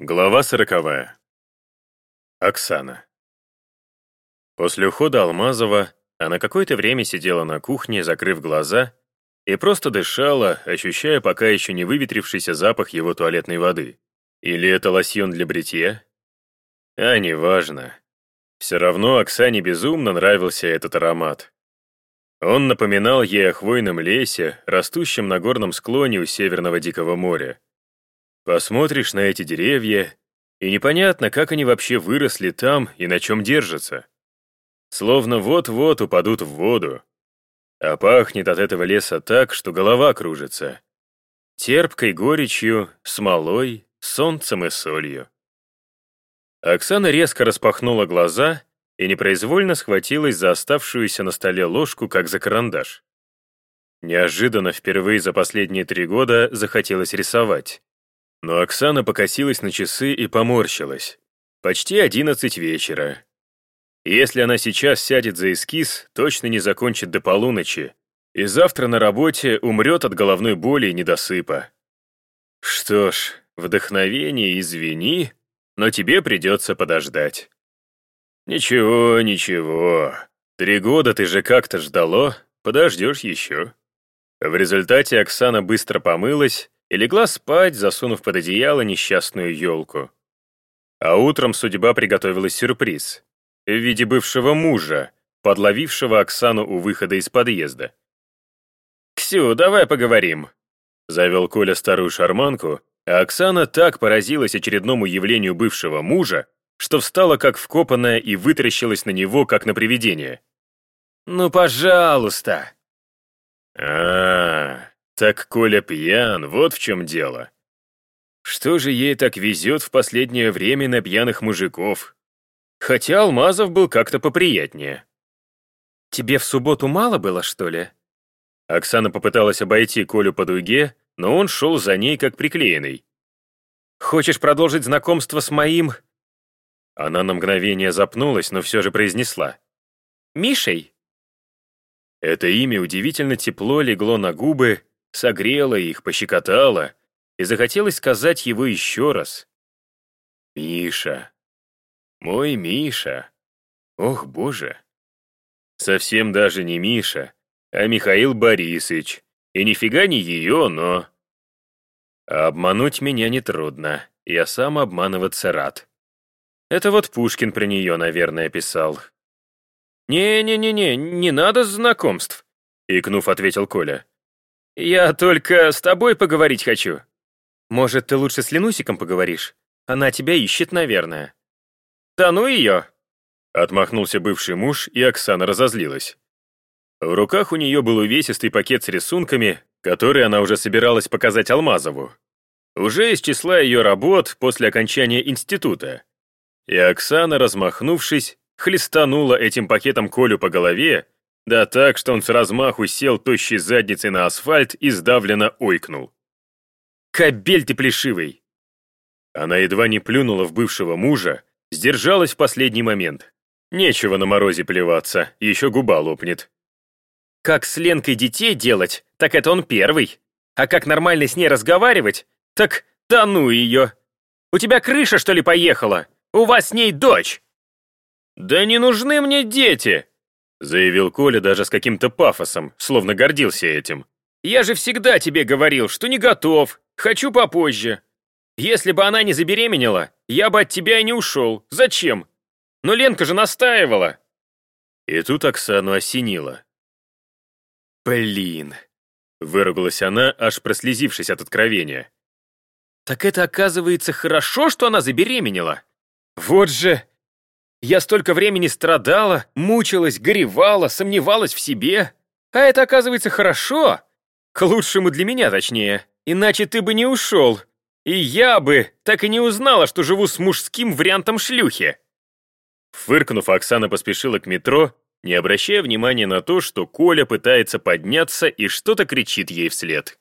Глава сороковая. Оксана. После ухода Алмазова она какое-то время сидела на кухне, закрыв глаза, и просто дышала, ощущая пока еще не выветрившийся запах его туалетной воды. Или это лосьон для бритья? А, неважно. Все равно Оксане безумно нравился этот аромат. Он напоминал ей о хвойном лесе, растущем на горном склоне у Северного Дикого моря. Посмотришь на эти деревья, и непонятно, как они вообще выросли там и на чем держатся. Словно вот-вот упадут в воду. А пахнет от этого леса так, что голова кружится. Терпкой горечью, смолой, солнцем и солью. Оксана резко распахнула глаза и непроизвольно схватилась за оставшуюся на столе ложку, как за карандаш. Неожиданно впервые за последние три года захотелось рисовать. Но Оксана покосилась на часы и поморщилась. Почти одиннадцать вечера. Если она сейчас сядет за эскиз, точно не закончит до полуночи, и завтра на работе умрет от головной боли и недосыпа. Что ж, вдохновение извини, но тебе придется подождать. Ничего, ничего. Три года ты же как-то ждало, подождешь еще. В результате Оксана быстро помылась, и легла спать, засунув под одеяло несчастную елку. А утром судьба приготовила сюрприз в виде бывшего мужа, подловившего Оксану у выхода из подъезда. «Ксю, давай поговорим», — завел Коля старую шарманку, а Оксана так поразилась очередному явлению бывшего мужа, что встала как вкопанная и вытаращилась на него, как на привидение. «Ну, пожалуйста!» а, -а, -а так Коля пьян, вот в чем дело. Что же ей так везет в последнее время на пьяных мужиков? Хотя Алмазов был как-то поприятнее. «Тебе в субботу мало было, что ли?» Оксана попыталась обойти Колю по дуге, но он шел за ней как приклеенный. «Хочешь продолжить знакомство с моим...» Она на мгновение запнулась, но все же произнесла. «Мишей?» Это имя удивительно тепло легло на губы, согрела их, пощекотала, и захотелось сказать его еще раз. «Миша! Мой Миша! Ох, боже!» Совсем даже не Миша, а Михаил Борисович. И нифига не ее, но... А обмануть меня нетрудно, я сам обманываться рад. Это вот Пушкин про нее, наверное, писал. «Не-не-не-не, не надо знакомств», — икнув, ответил Коля. «Я только с тобой поговорить хочу». «Может, ты лучше с Ленусиком поговоришь? Она тебя ищет, наверное». «Да ну ее!» Отмахнулся бывший муж, и Оксана разозлилась. В руках у нее был увесистый пакет с рисунками, который она уже собиралась показать Алмазову. Уже из числа ее работ после окончания института. И Оксана, размахнувшись, хлестанула этим пакетом Колю по голове, да так, что он с размаху сел тощей задницей на асфальт и сдавленно ойкнул. «Кобель ты плешивый!» Она едва не плюнула в бывшего мужа, сдержалась в последний момент. Нечего на морозе плеваться, еще губа лопнет. Как с Ленкой детей делать, так это он первый. А как нормально с ней разговаривать, так да ну ее. У тебя крыша, что ли, поехала? У вас с ней дочь. Да не нужны мне дети, заявил Коля даже с каким-то пафосом, словно гордился этим. «Я же всегда тебе говорил, что не готов, хочу попозже. Если бы она не забеременела, я бы от тебя и не ушел. Зачем? Но Ленка же настаивала». И тут Оксану осенило. «Блин!» — выругалась она, аж прослезившись от откровения. «Так это, оказывается, хорошо, что она забеременела? Вот же...» Я столько времени страдала, мучилась, горевала, сомневалась в себе. А это, оказывается, хорошо. К лучшему для меня, точнее. Иначе ты бы не ушел. И я бы так и не узнала, что живу с мужским вариантом шлюхи. Фыркнув, Оксана поспешила к метро, не обращая внимания на то, что Коля пытается подняться и что-то кричит ей вслед.